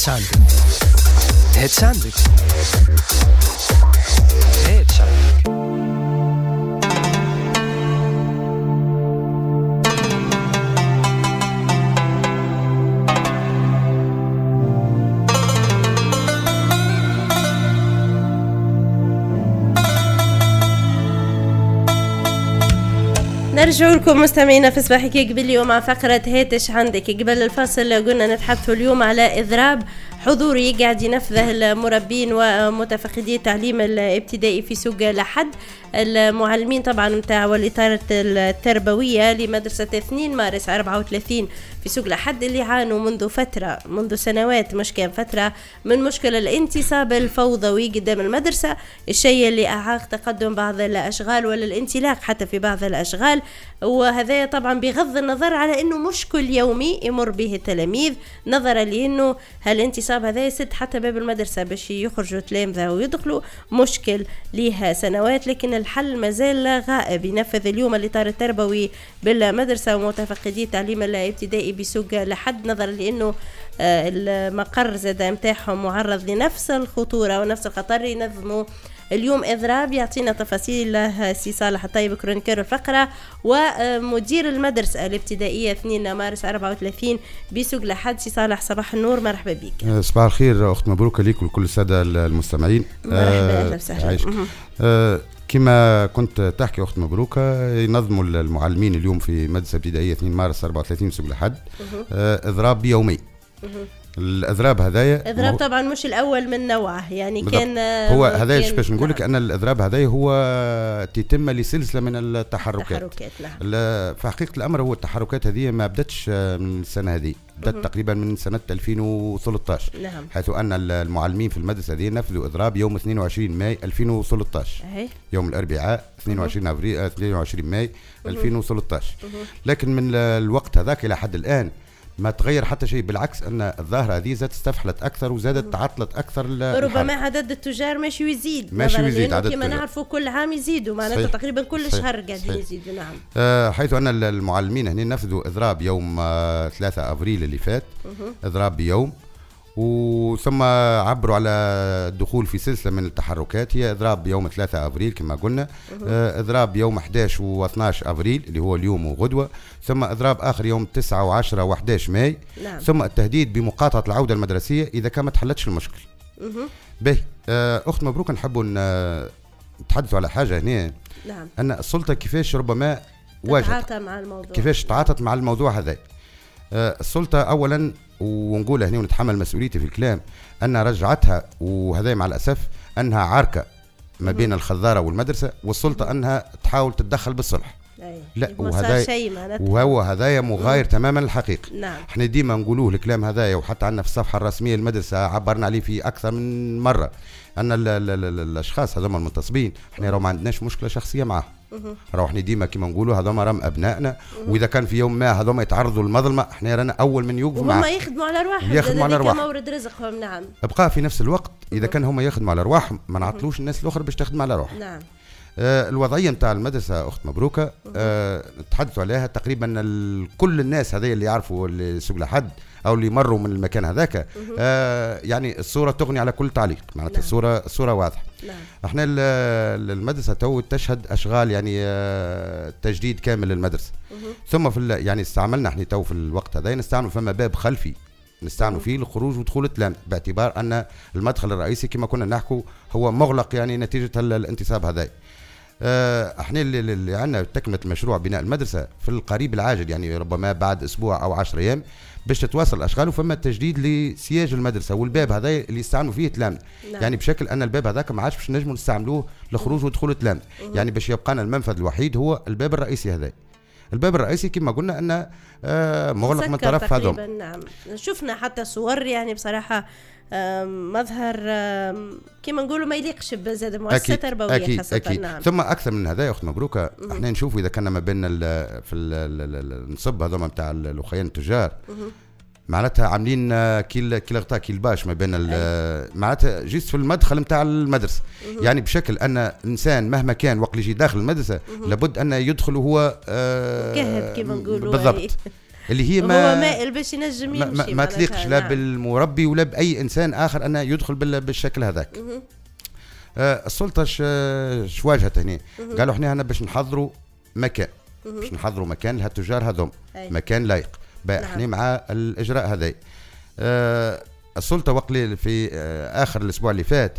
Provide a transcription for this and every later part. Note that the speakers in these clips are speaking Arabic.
Headsendik. Headsendik. Evet. نرجع لكم مستمعينا في صباحك قبل اليوم مع فقرة هيتش عندك. قبل الفاصل قلنا نتحدث اليوم على إضراب حضوري قاعد ينفذه المربين ومتفقدي التعليم الابتدائي في سوق لحد المعلمين طبعا نتاع والإطار التربوية لمدرسة 2 مارس 34 في سوق لحد اللي عانوا منذ فترة منذ سنوات مش كان فترة من مشكلة الانتصاب الفوضوي قدام المدرسة الشيء اللي أعاق تقدم بعض الأشغال ولا الانطلاق حتى في بعض الأشغال. وهذا طبعا بغض النظر على أنه مشكل يومي يمر به التلاميذ نظرا لأنه هالانتصاب هذا يسد حتى باب المدرسة باش يخرجوا تلامذة ويدخلوا مشكل لها سنوات. لكن الحل مازال غائب. ينفذ اليوم الإطار التربوي بالمدرسة ومتفقدي التعليم الابتدائي بسوق لحد نظرا لأنه آه، المقر زاد متاعهم معرض لنفس الخطورة ونفس الخطر ينظموا اليوم إضراب. يعطينا تفاصيل سي صالح الطيب chroniqueur الفقرة ومدير المدرسة الابتدائية 2 مارس 34 بسوق لحد. سي صالح صباح النور مرحبا بك. آه، صباح الخير أخت مبروك ليك ولكل السادة المستمعين. مرحبا أهلا وسهلا. آه كما كنت تحكي أخت مبروكة ينظموا المعلمين اليوم في مدرسه ابتدائيه 2 مارس 34 سوق آه إضراب يومي. الإضراب هذايا إضراب طبعا مش الأول من نوعه يعني بالضبط. كان هو هذايا باش نقول لك. أن الإضراب هذايا هو تتم لسلسلة من التحركات. تحركات نعم. في حقيقة الأمر هو التحركات هذه ما بدتش من السنة هذه. بدات تقريبا من سنة 2013 نعم. حيث أن المعلمين في المدرسة هذه نفذوا إضراب يوم 22 ماي 2013 اهي يوم الأربعاء 22 أبريل آه، 22 ماي 2013 لكن من الوقت هذاك إلى حد الآن ما تغير حتى شيء بالعكس أن الظاهرة هذه زادت استفحلت أكثر وزادت تعطلت أكثر. ربما عدد التجار ماشي ويزيد ماشي لأنه عدد كما. نعرفوا كل عام يزيدوا معناتها. تقريبا كل صحيح. شهر قاعدين. يزيدوا نعم آه، حيث أن ال- المعلمين هنا نفذوا إضراب يوم آه، 3 ابريل اللي فات إضراب بيوم وثم عبروا على الدخول في سلسلة من التحركات. هي إضراب يوم 3 ابريل كما قلنا. آه، إضراب يوم 11 و12 ابريل اللي هو اليوم وغدوة. ثم إضراب آخر يوم 9 و10 و11 ماي. نعم. ثم التهديد بمقاطعة العودة المدرسية إذا كان ما تحلتش المشكل. به آه، أخت مبروك نحبوا نتحدثوا على حاجة هنا. نعم. أن السلطة كيفاش ربما واجهت؟ مع الموضوع. كيفاش تعاطت مع الموضوع هذا؟ آه، السلطة أولا ونقولها هنا ونتحمل مسؤوليتي في الكلام أن رجعتها وهذا مع الأسف أنها عاركة ما بين الخضارة والمدرسة والسلطة أنها تحاول تتدخل بالصلح. لا، وهذا- وهو هذايا مغاير تماما للحقيقة. نعم. إحنا ديما نقولوه الكلام هذايا وحتى عندنا في الصفحة الرسمية للمدرسة عبرنا عليه في أكثر من مرة أن ال ال ال ال الأشخاص هذوما المنتصبين إحنا ما عندناش مشكلة شخصية معاهم. إحنا ديما كما نقولوا هذوما راهم أبنائنا. وإذا كان في يوم ما هذوما يتعرضوا للمظلمة إحنا رانا أول من يوقفوا معاهم يخدموا على ارواحهم يخدموا على ذلك أرواحهم. مورد رزقهم نعم. أبقى في نفس الوقت إذا كان هم يخدموا على ارواحهم ما نعطلوش الناس الأخرى باش تخدم على روحها نعم. آه الوضعية نتاع المدرسة أخت مبروكة. آه تحدثوا عليها. تقريبا كل الناس هذه اللي يعرفوا اللي سوق لحد أو اللي مروا من المكان هذاك. آه يعني الصورة تغني على كل تعليق معناتها نعم. الصورة الصورة واضحة. نعم. إحنا ال- ال- المدرسة تو تشهد أشغال يعني آه، تجديد كامل للمدرسه ثم في يعني استعملنا إحنا تو في الوقت هذا نستعمل فما باب خلفي. نستعملوا فيه للخروج ودخول التلامذة باعتبار أن المدخل الرئيسي كما كنا نحكوا هو مغلق يعني نتيجة ال- الانتصاب هذا. آه، إحنا اللي, اللي عندنا تكملة مشروع بناء المدرسة في القريب العاجل يعني ربما بعد أسبوع أو 10 أيام. باش تتواصل الأشغال وفما تجديد لسياج المدرسة والباب هذا اللي يستعملوا فيه تلامذه نعم. يعني بشكل أن الباب هذاك ما عادش باش نجموا نستعملوه لخروج ودخول التلامذه يعني باش يبقى لنا المنفذ الوحيد هو الباب الرئيسي هذا. الباب الرئيسي كما قلنا انه آه مغلق من طرف هذوم نعم. شفنا حتى صور يعني بصراحة آم، مظهر كما نقولوا ما يليقش بزاد مؤسسة تربويه أكيد خاصة أكيد. نعم. ثم أكثر من هذا يا أخت مبروكة إحنا نشوفوا إذا كان ما بين ال- في ال- ال- ال- النصب هذوما نتاع الاخوين التجار. معناتها عاملين آه، كيل كيل غطاء كيل باش ما بين ال- معناتها جيست في المدخل نتاع المدرسة. يعني بشكل أن إنسان مهما كان وقت اللي يجي داخل المدرسة لابد ان يدخل وهو آه، مجهز كما نقولوا،. بالضبط. اللي هي هو ما مائل باش ينجم يمشي ما, ما تليقش لا نعم. بالمربي ولا بأي إنسان آخر أنه يدخل بال- بالشكل هذاك. آه السلطة ش ش واجهت هنا قالوا إحنا هنا باش نحضروا مكان. باش نحضروا مكان لهالتجار هذوم. مكان لايق نعم. إحنا مع الإجراء هذا. آه السلطة وقت في آه آخر الأسبوع اللي فات.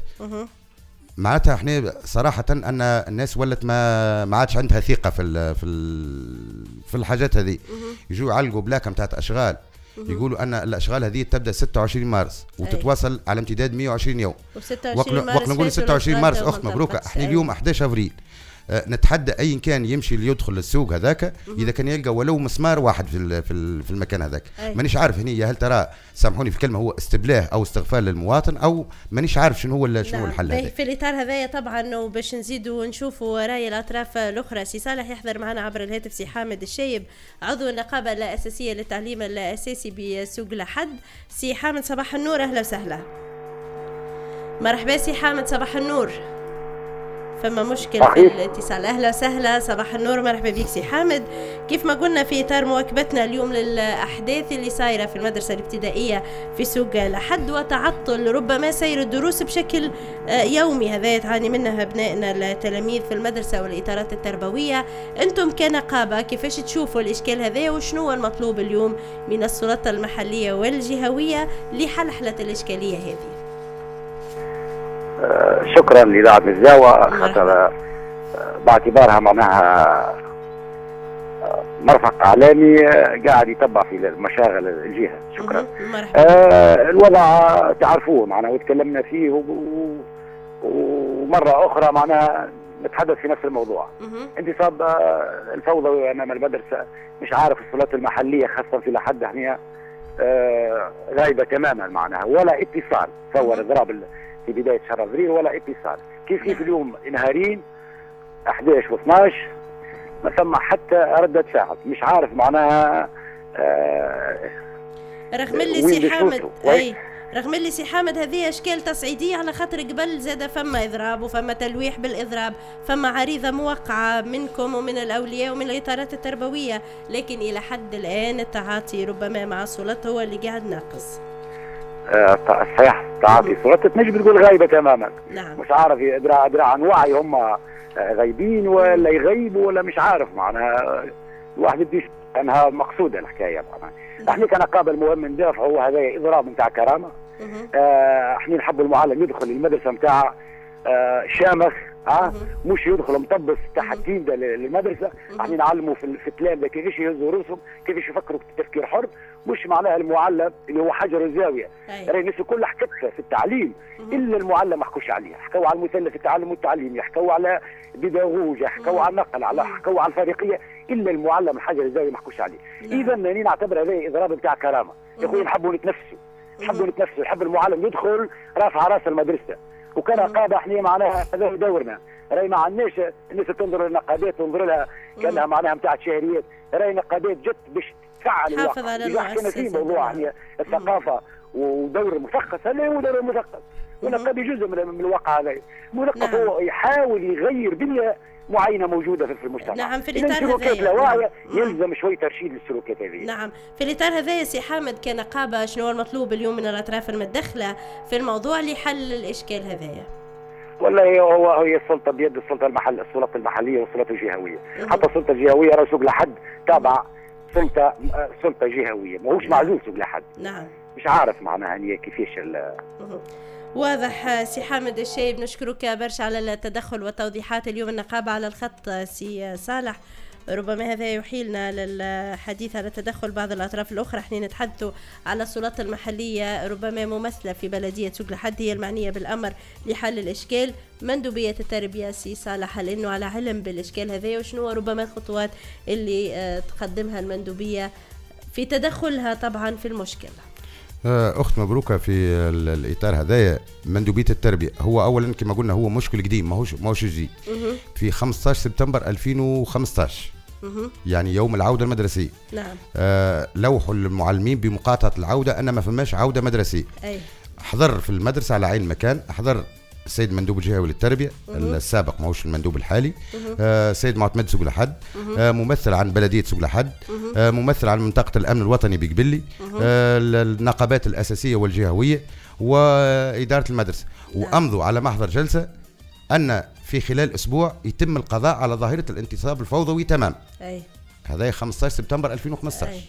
معناتها إحنا صراحة أن الناس ولت ما ما عادش عندها ثقة في ال في ال في الحاجات هذه. يجوا يعلقوا بلاكة نتاعت أشغال. يقولوا أن الأشغال هذه تبدأ 26 مارس وتتواصل على امتداد 120 يوم. و 26 وقت مارس وقت نقول فاتوا 26 مارس مبروكة. انطلقتش. إحنا أي. اليوم 11 أفريل آه، نتحدى ايا كان يمشي اللي يدخل السوق هذاك إذا كان يلقى ولو مسمار واحد في في ال- في المكان هذاك. مانيش عارف هني هل ترى سامحوني في الكلمة هو استبلاه أو استغفال للمواطن أو مانيش عارف شنو هو شنو هو نعم. الحل هذا. في الإطار هذايا طبعا وباش نزيدوا ونشوفوا راي الأطراف الأخرى سي صالح يحضر معنا عبر الهاتف سي حامد الشايب عضو النقابة الأساسية للتعليم الأساسي بسوق لحد. سي حامد صباح النور أهلا وسهلا. مرحبا سي حامد صباح النور. فما مشكل في. الاتصال. أهلا وسهلا صباح النور مرحبا بك سي حامد. كيف ما قلنا في إطار مواكبتنا اليوم للأحداث اللي صايرة في المدرسة الابتدائية في سوق لحد وتعطل ربما سير الدروس بشكل آه، يومي. هذا تعاني منها أبنائنا التلاميذ في المدرسة والإطارات التربوية. أنتم كنقابة كيفاش تشوفوا الإشكال هذا وشنو المطلوب اليوم من السلطة المحلية والجهوية لحلحله الإشكالية هذه؟ شكرا لإذاعة الزاوة خاطر آه، باعتبارها معناها آه، مرفق إعلامي آه، قاعد يتبع في مشاغل الجهة. شكرا. آه، الوضع تعرفوه معناها وتكلمنا فيه و- و- ومرة أخرى معناها نتحدث في نفس الموضوع. انتصاب الفوضوي أمام المدرسة مش عارف السلط المحلية خاصة في لحد إحنا آه، غايبة تماما معناها ولا اتصال تصور اضراب في بداية شهر أبريل ولا إتصال. كيف كيف اليوم نهارين 11 و12 ما ثم حتى ردة فعل. مش عارف معناها آه، رغم اللي سي حامد؟ أي رغم اللي سي حامد هذه أشكال تصعيدية على خاطر قبل زاد فما إضراب وفما تلويح بالإضراب فما عريضة موقعه منكم ومن الأولياء ومن الإطارات التربوية. لكن إلى حد الآن التعاطي ربما مع السلطه هو اللي قاعد ناقص. صحيح تعاطي صورتها تنجم تقول غايبة تماما. نعم. مش عارف ادرى ادرى عن وعي هم آه، غايبين ولا يغيبوا ولا مش عارف. معناها الواحد بده يشوف أنها مقصودة الحكاية. معناها. إحنا كنقابة المهم ندافعوا هذا إضراب نتاع كرامة. مهم. آه، إحنا نحبوا المعلم يدخل المدرسة نتاع آه، شامخ. مهم. مش يدخل مطبس تحت تيندا للمدرسة. إحنا نعلموا في في التلامذه كيفاش يهزوا رؤوسهم كيفاش يفكروا بتفكير حر. مش معناها المعلم اللي هو حجر الزاوية. راهي الناس كلها حكتها في التعليم. إلا المعلم ما حكوش عليه حكوا على المثلث التعلم والتعليم يحكوا على بيداغوج يحكوا على النقل على حكوا على الفريقية. إلا المعلم الحجر الزاوية ما حكوش عليه. نعم. اذا انني نعتبر هذا إضراب بتاع كرامة. يا أخوي نحبوا نتنفسوا. نحبوا نتنفسوا. نحب المعلم يدخل رافع رأس المدرسة. وكان قاده إحنا معناها هذا دورنا راهي ما عندناش الناس تنظر للنقادات تنظر لها كانها معناها نتاع شهريات راهي نقادات جت باش تفعل الواقع. على في موضوع. هي الثقافة. ودور المثقف هذا هو دور المثقف والنقاد جزء من, الواقع هذا. المثقف نعم. هو يحاول يغير بنية معينة موجودة في المجتمع. نعم، في واعيه نعم. يلزم شوي ترشيد للسلوكات هذه. نعم. في الإطار هذا يا سي حامد كنقابه شنو هو المطلوب اليوم من الأطراف المتدخله في الموضوع لحل الإشكال هذايا والله هو هي السلطة بيد السلطة المحل السلطة المحلية والسلطة الجهوية. حتى السلطة الجهوية راه سوق لحد تابع سلطه سلطة جهوية. ماهوش معزول سوق لحد. نعم. مش عارف معناها هي كيفاش ال- مهم. واضح سي حامد الشايب نشكرك برشا على التدخل والتوضيحات اليوم النقابة على الخط سي صالح. ربما هذا يحيلنا للحديث على تدخل بعض الأطراف الأخرى. إحنا نتحدث على السلطات المحلية ربما ممثلة في بلدية سوق لحد هي المعنية بالأمر لحل الإشكال. مندوبية التربية سي صالح لأنه على علم بالإشكال هذا وشنو ربما الخطوات اللي آه، تقدمها المندوبية في تدخلها طبعا في المشكلة. آه، أخت مبروكة في ال- الإطار هذايا. مندوبية التربية. هو اولا كما قلنا هو مشكل قديم ماهوش ماهوش جديد. في 15 سبتمبر 2015 مهم. يعني يوم العودة المدرسية. نعم. آه لوحوا المعلمين بمقاطعة العودة أن ما فماش عودة مدرسية. أي. حضر في المدرسة على عين المكان حضر السيد مندوب الجهوي للتربية السابق ماهوش المندوب الحالي. آه سيد معتمد سوق لحد آه ممثل عن بلدية سوق لحد آه ممثل عن منطقة الأمن الوطني بقبلي آه النقابات الأساسية والجهوية وإدارة المدرسة. نعم. وأمضوا على محضر جلسة أن في خلال أسبوع يتم القضاء على ظاهرة الانتصاب الفوضوي تمام. أي. هذا 15 سبتمبر 2015 أي.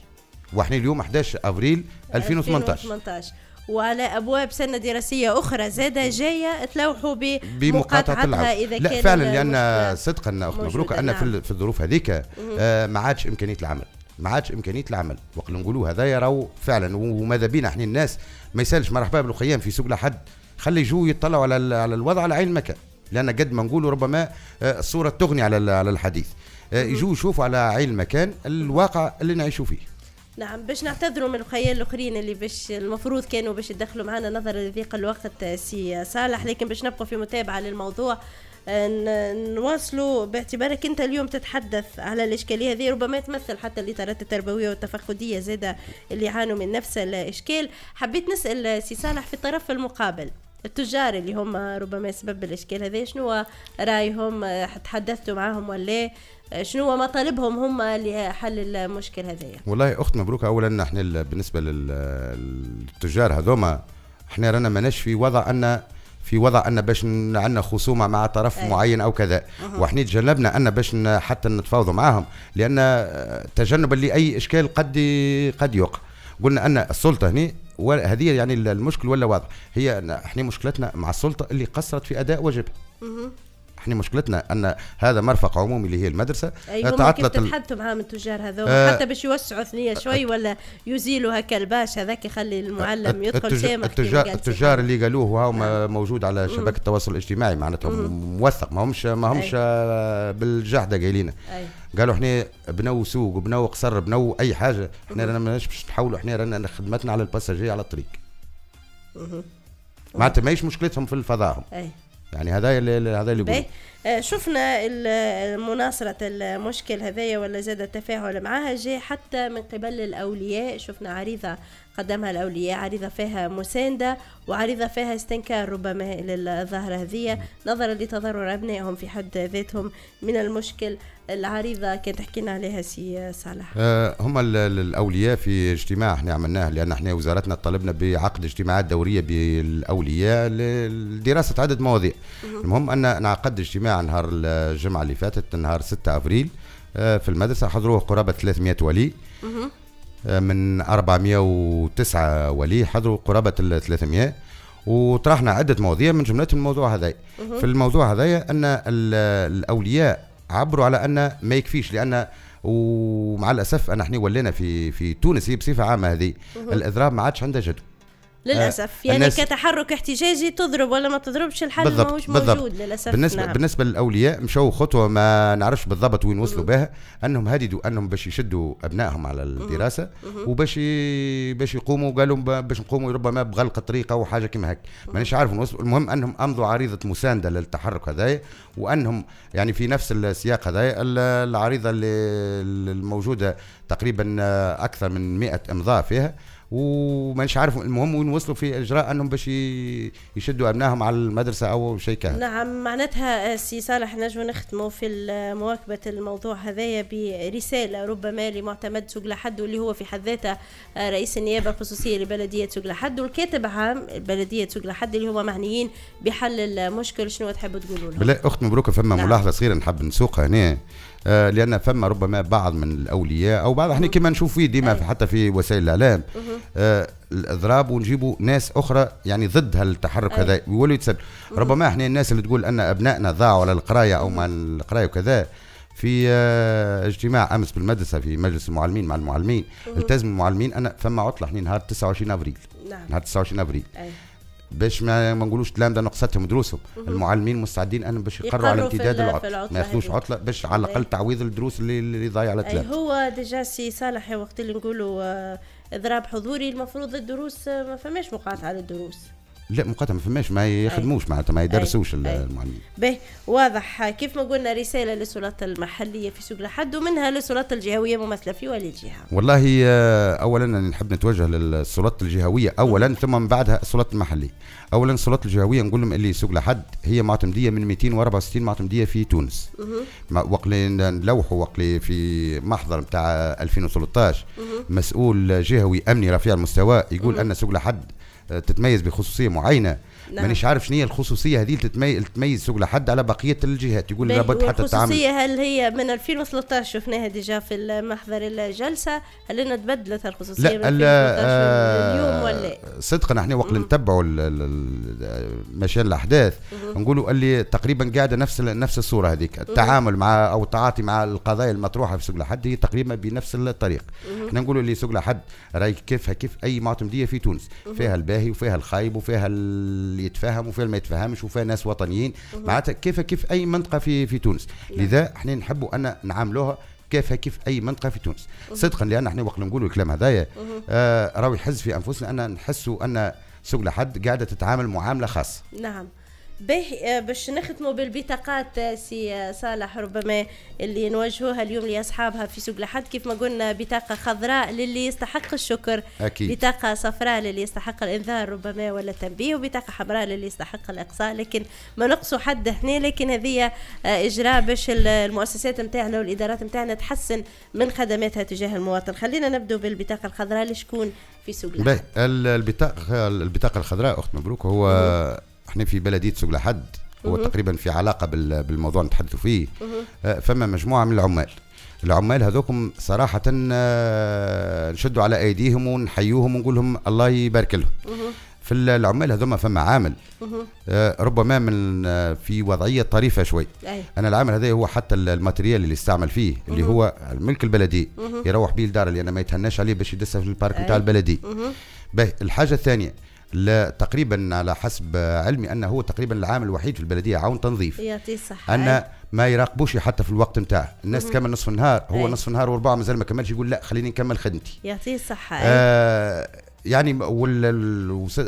وإحنا اليوم 11 أفريل 2018 2018 وعلى أبواب سنة دراسية أخرى زاده جاية تلوحوا بمقاطعتها إذا لا كان فعلا لأن صدقا أخت مبروك ان في نعم. في الظروف هذيك آه ما عادش إمكانية العمل. ما عادش إمكانية العمل. وقت نقولوا هذا راهو فعلا وماذا بينا إحنا الناس؟ ما يسألش مرحبا بالخيام في سوق لحد. خلي يجوا يطلعوا على على الوضع على عين المكان. لأن قد ما نقولوا ربما آه، الصورة تغني على على الحديث. آه، يجوا يشوفوا على عين المكان الواقع اللي نعيشوا فيه. نعم باش نعتذروا من الخيال الآخرين اللي باش المفروض كانوا باش يدخلوا معنا نظرا لضيق الوقت سي صالح لكن باش نبقوا في متابعة للموضوع آه، نواصلوا باعتبارك أنت اليوم تتحدث على الإشكالية هذه ربما تمثل حتى الإطارات التربوية والتفقدية زادة اللي يعانوا من نفس الإشكال. حبيت نسأل سي صالح في الطرف المقابل. التجار اللي هم ربما سبب الإشكال هذا شنو رأيهم؟ آه، تحدثتوا معاهم ولا آه، شنو مطالبهم هم لحل المشكل هذايا والله أخت مبروك اولا إحنا ال- بالنسبة لل- للتجار هذوما إحنا رانا ماناش في وضع ان في وضع أن باش عندنا خصومة مع طرف أي. معين أو كذا. وإحنا تجنبنا أن باش حتى نتفاوضوا معاهم لأن آه، تجنبا لأي إشكال قد قد يقع. قلنا أن السلطة هنا وهذه يعني ال- المشكل ولا واضح. هي إحنا مشكلتنا مع السلطة اللي قصرت في أداء واجبها إحنا مشكلتنا أن هذا مرفق عمومي اللي هي المدرسة كيف تعطلت ال- تتحدثوا معاهم التجار هذول؟ آه، حتى باش يوسعوا ثنية شوي ولا يزيلوا هكا الباش هذاك يخلي المعلم يدخل التج- سامح التجار التجار اللي قالوه وهو م- موجود على شبكة التواصل الاجتماعي معناتها موثق ما همش ما همش أي. آه، بالجحدة قايلين أي. قالوا إحنا بنو سوق بنو قصر بنو أي حاجة إحنا رانا ماناش باش نحاولوا إحنا رانا خدمتنا على الباساجي على الطريق. معناتها ماهيش مشكلتهم في الفضاء أي. يعني هذا اللي هذا اللي آه، شفنا ال- مناصرة المشكل هذايا ولا زاد التفاعل معها. جاء حتى من قبل الأولياء. شفنا عريضة قدمها الأولياء عريضة فيها مساندة وعريضة فيها استنكار ربما للظاهرة هذه نظرا لتضرر أبنائهم في حد ذاتهم من المشكل. العريضة كانت تحكي لنا عليها سي صالح. آه، هم ال- ال- الأولياء في اجتماع إحنا عملناه لأن إحنا وزارتنا طلبنا بعقد اجتماعات دورية بالأولياء ل- لدراسة عده مواضيع. المهم أن انعقد اجتماع نهار الجمعة اللي فاتت نهار 6 أفريل. آه، في المدرسة حضروه قرابة 300 ولي. آه، من 409 ولي حضروا قرابة ال 300 وطرحنا عدة مواضيع من جملتهم الموضوع هذا. في الموضوع هذا أن ال- الأولياء عبروا على أن ما يكفيش لأن ومع الأسف أن إحنا ولينا في في تونس هي بصفة عامة هذه. الإضراب ما عادش عنده جدوى للأسف. يعني الناس- كتحرك احتجاجي تضرب ولا ما تضربش الحل بالضبط ماهوش بالضبط. موجود للأسف. بالنسبة نعم. بالنسبة للأولياء مشوا خطوة ما نعرفش بالضبط وين وصلوا بها أنهم هددوا أنهم باش يشدوا أبنائهم على الدراسة وباش باش يقوموا قالوا باش نقوموا ربما بغلق الطريق أو حاجة كما هيك مانيش عارف نوصل المهم أنهم أمضوا عريضة مساندة للتحرك هذايا وأنهم يعني في نفس السياق هذايا ال- العريضة اللي الموجودة تقريبا أكثر من 100 إمضاء فيها ومانيش عارف المهم وين وصلوا في إجراء أنهم باش يشدوا أبنائهم على المدرسة أو شيء كهذا نعم معناتها سي صالح نجم نختموا في مواكبة الموضوع هذايا برسالة ربما لمعتمد سوق لحد واللي هو في حد ذاته رئيس النيابة الخصوصية لبلدية سوق لحد والكاتب عام بلدية سوق لحد اللي هما معنيين بحل المشكل شنو تحبوا تقولوا لهم؟ بالله اخت مبروكه فما نعم. ملاحظة صغيرة نحب نسوقها هنا. آه لأن فما ربما بعض من الأولياء أو بعض إحنا كما نشوف فيه ديما حتى في وسائل الإعلام. الاضراب ونجيبوا ناس أخرى يعني ضد هالتحرك هذا ويولوا يتسبب ربما إحنا الناس اللي تقول أن أبنائنا ضاعوا على القراية أو مع القراية وكذا في آه، اجتماع أمس بالمدرسة في مجلس المعلمين مع المعلمين. التزم المعلمين. ان فما عطلة إحنا نهار 29 أفريل. نعم. نهار 29 أفريل. أي. باش ما ما نقولوش تلامذه نقصتهم دروسهم. المعلمين مستعدين انهم باش يقروا على امتداد العطلة. ما ياخذوش. عطلة باش على الأقل. تعويض الدروس اللي اللي ضايع على التلامذه هو déjà سي صالح وقت اللي نقولوا آه، اضراب حضوري المفروض الدروس ما فماش مقاطعة للدروس. لا مقاطعة ما فماش ما يخدموش معناتها ما يدرسوش. المعلمين. به واضح. كيف ما قلنا رسالة للسلطات المحلية في سوق لحد ومنها للسلطات الجهوية ممثلة في ولي الجهة. والله آه، اولا نحب نتوجه للسلطات الجهوية اولا ثم من بعدها السلطات المحلية. اولا السلطات الجهوية نقول لهم اللي سوق لحد هي معتمدية من 264 معتمدية في تونس. وقت اللي نلوحوا وقت في محضر نتاع 2013 مسؤول جهوي أمني رفيع المستوى يقول أن سوق لحد تتميز بخصوصية معينة. مانيش عارف شنو هي الخصوصية هذه اللي تميز سوق لحد على بقية الجهات. يقول لابد حتى التعامل. والخصوصية هل هي من 2013 شفناها déjà في محضر الجلسة؟ هل إنها تبدلت الخصوصية لا من ال- 2013 اليوم آه، ولا؟ صدقا إحنا وقت نتبعوا ال- ال- ال- مشان الأحداث نقولوا اللي تقريبا قاعدة نفس ال- نفس الصورة هذيك. التعامل مع أو التعاطي مع القضايا المطروحة في سوق الحد هي تقريبا بنفس الطريق. إحنا نقولوا اللي سوق الحد راهي كيفها كيف أي معتمديه في تونس. فيها الباهي وفيها الخايب وفيها اللي يتفاهم وفيها اللي ما يتفهمش وفيها ناس وطنيين. معناتها كيفها كيف أي منطقة في في تونس. لذا إحنا نحبوا أن نعاملوها كيفها كيف أي منطقة في تونس. صدقا لأن إحنا وقت نقولوا الكلام هذايا آه راهو يحز في أنفسنا أن نحسوا أن سوق لحد قاعدة تتعامل معاملة خاصة. نعم. به آه، باش نختموا بالبطاقات آه، سي آه، صالح. ربما اللي نوجهوها اليوم لأصحابها في سوق لحد كيف ما قلنا بطاقة خضراء للي يستحق الشكر. أكيد. بطاقة صفراء للي يستحق الإنذار ربما ولا التنبيه وبطاقة حمراء للي يستحق الإقصاء. لكن ما نقصوا حد هنا. لكن هذه إجراء باش ال- المؤسسات نتاعنا والإدارات نتاعنا تحسن من خدماتها تجاه المواطن. خلينا نبدو بالبطاقة الخضراء لشكون في سوق لحد البطاقة البطاقة الخضراء أخت مبروك هو إحنا في بلدية سوق لحد هو تقريبا في علاقة بال- بالموضوع اللي نتحدثوا فيه. آه، فما مجموعة من العمال. العمال هذوكم صراحة آه، نشدوا على أيديهم ونحيوهم ونقول لهم الله يبارك لهم. في ال- العمال هذوما فما عامل. آه، ربما من في وضعية طريفة شوي. أي. أنا العمل هذا هو حتى ال- الماتريال اللي استعمل فيه اللي هو الملك البلدي. يروح به الدار اللي أنا ما يتهناش عليه باش يدسها في البارك نتاع البلدي. باهي الحاجة الثانية لا تقريبا على حسب علمي أنه هو تقريبا العامل الوحيد في البلدية عون تنظيف. يعطيه أن ما يراقبوش حتى في الوقت نتاعه. الناس تكمل نصف النهار هو أي. نصف النهار وربع مازال ما كملش يقول لا خليني نكمل خدمتي. يعطيه الصحة. أي. آه يعني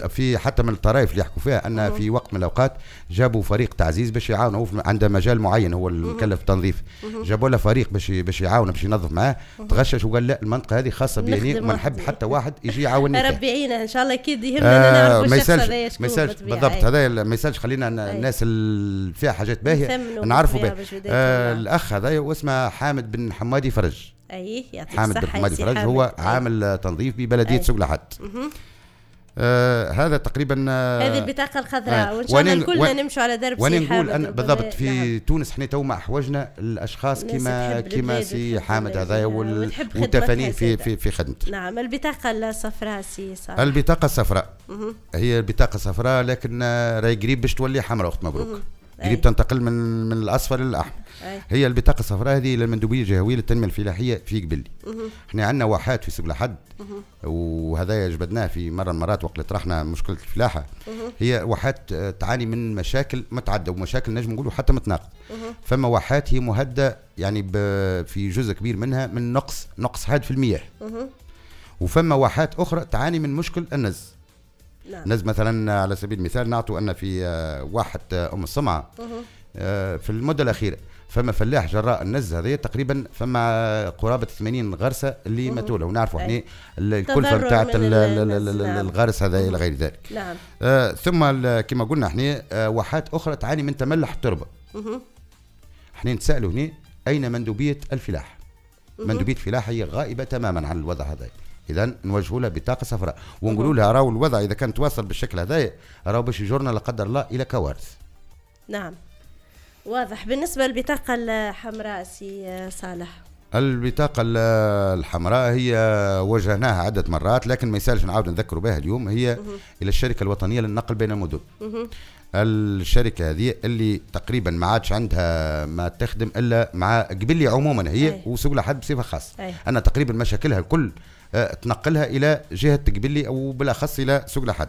في حتى من الطرائف اللي يحكوا فيها أن في وقت من الأوقات جابوا فريق تعزيز باش في- عنده مجال معين هو المكلف بالتنظيف جابوا له فريق باش باش يعاونه باش ينظف معاه تغشش وقال لا المنطقة هذه خاصة بي نخدم وما نحب. حتى واحد يجي يعاونني فيها. ربي يعينه إن شاء الله أكيد يهمنا آه نعرفوا ما يسالش ما يسالش. بالضبط. هذا ما يسالش خلينا الناس اللي فيها حاجات باهية نعرفوا به آه. الأخ هذا واسمه حامد بن حمادي فرج اي يعطيك حامد بن حمادي فرج. هو. عامل آه، تنظيف ببلدية أي. سوق لحد آه هذا تقريبا آه هذه البطاقة الخضراء آه. وإن شاء الله وأنا- نمشوا على درب وأنا نقول ربما. بالضبط في نعم. تونس إحنا تو ما أحوجنا الأشخاص كما كما سي حامد هذايا وتحب وال- خدمتها والتفانين في. في في خدمته نعم البطاقة الصفراء سي صالح البطاقة الصفراء هي البطاقة الصفراء لكن آه، راهي قريب باش تولي حمراء أخت مبروك. قريب تنتقل من من الاصفر للاحمر. هي البطاقة الصفراء هذه للمندوبيه الجهوية للتنمية الفلاحية في قبلي. إحنا عندنا واحات في سوق لحد وهذا جبدناه في مرة من المرات وقت طرحنا مشكلة الفلاحة. هي واحات آه، تعاني من مشاكل متعددة ومشاكل نجم نقولوا حتى متناقض فما واحات هي مهددة يعني في جزء كبير منها من نقص نقص حاد في المياه. وفما واحات أخرى تعاني من مشكل النز. نعم. نز مثلا على سبيل المثال نعطوا أن في آه، واحد آه، أم الصمعة آه، في المدة الأخيرة فما فلاح جراء النز هذه تقريبا فما قرابة 80 غرسة اللي ماتوا له. ونعرفوا إحنا الكلفة ال- نعم. الغرس هذا إلى غير ذلك. نعم. آه ثم كما قلنا إحنا آه واحات أخرى تعاني من تملح التربة. إحنا نتسالوا هنا أين مندوبية الفلاح؟ مندوبية الفلاح هي غائبة تماما عن الوضع هذا. اذا نوجهوا لها بطاقة صفراء. ونقولوا لها راهو الوضع إذا كان تواصل بالشكل هذا راهو باش يجرنا لا قدر الله إلى كوارث. نعم. واضح. بالنسبة للبطاقة الحمراء سي صالح. البطاقة ال- الحمراء هي وجهناها عدة مرات لكن ما يسالش نعاود نذكروا بها اليوم هي إلى الشركة الوطنية للنقل بين المدن. الشركة هذه اللي تقريبا ما عادش عندها ما تخدم إلا مع قبلي عموما هي. وسوق لحد بصفة خاصة. أي. أن تقريبا مشاكلها الكل آه، تنقلها إلى جهة قبلي أو بالأخص إلى سوق لحد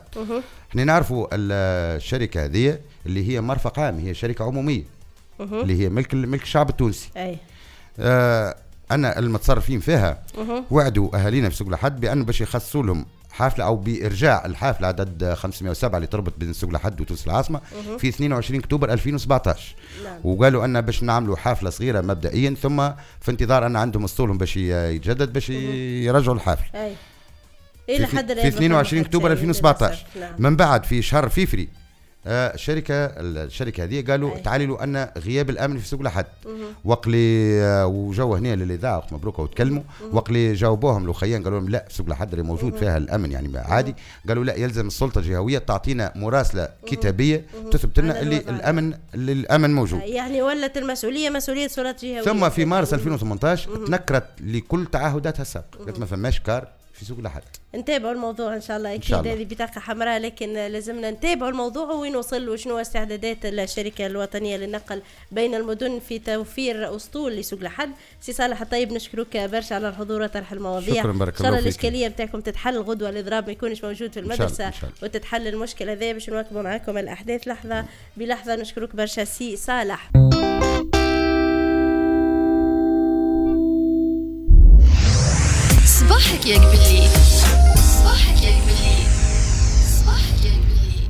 إحنا نعرفوا ال- الشركة هذه اللي هي مرفق عام هي شركة عمومية. اللي هي ملك ملك الشعب التونسي. أي. آه، أنا المتصرفين فيها وعدوا أهالينا في سوق لحد بأن باش يخصصوا لهم حافلة أو بإرجاع الحافلة عدد 507 اللي تربط بين سوق لحد وتونس العاصمة في 22 أكتوبر 2017 نعم. وقالوا أن باش نعملوا حافلة صغيرة مبدئيا ثم في انتظار أن عندهم أسطولهم باش يتجدد باش يرجعوا الحافل أي. إلى في, حد في 22 أكتوبر 2017 نعم. من بعد في شهر فيفري الشركة الشركة هذه قالوا أي. تعللوا أن غياب الأمن في سوق لحد وقلي آه، وجو هنا للإذاعة وقت مبروك وتكلموا. وقلي جاوبوهم الاخيان قالوا لهم لا سوق لحد اللي موجود فيها الأمن يعني عادي. قالوا لا يلزم السلطة الجهوية تعطينا مراسلة كتابية تثبت لنا اللي. الأمن اللي الأمن موجود. يعني ولت المسؤولية مسؤولية سلطات جهويه ثم في مارس 2018 تنكرت لكل تعهداتها السابقة. قالت ما فماش كار. في سوق لحد نتابعوا الموضوع إن شاء الله أكيد. هذه بطاقة حمراء لكن لازمنا نتابعوا الموضوع وين وصل وشنو استعدادات الشركة الوطنية للنقل بين المدن في توفير أسطول لسوق لحد سي صالح الطيب نشكرك برشا على الحضور وطرح المواضيع شكراً، بارك إن شاء الله. الإشكالية بتاعكم تتحل غدوة الإضراب ما يكونش موجود في المدرسة إن شاء الله. وتتحل المشكلة هذه باش نواكبوا معاكم الأحداث لحظة بلحظة نشكرك برشا سي صالح صباحك يا قبلي صباحك يا قبلي صباحك يا قبلي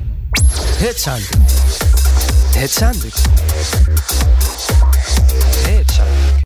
هيتش عندك هيتش عندك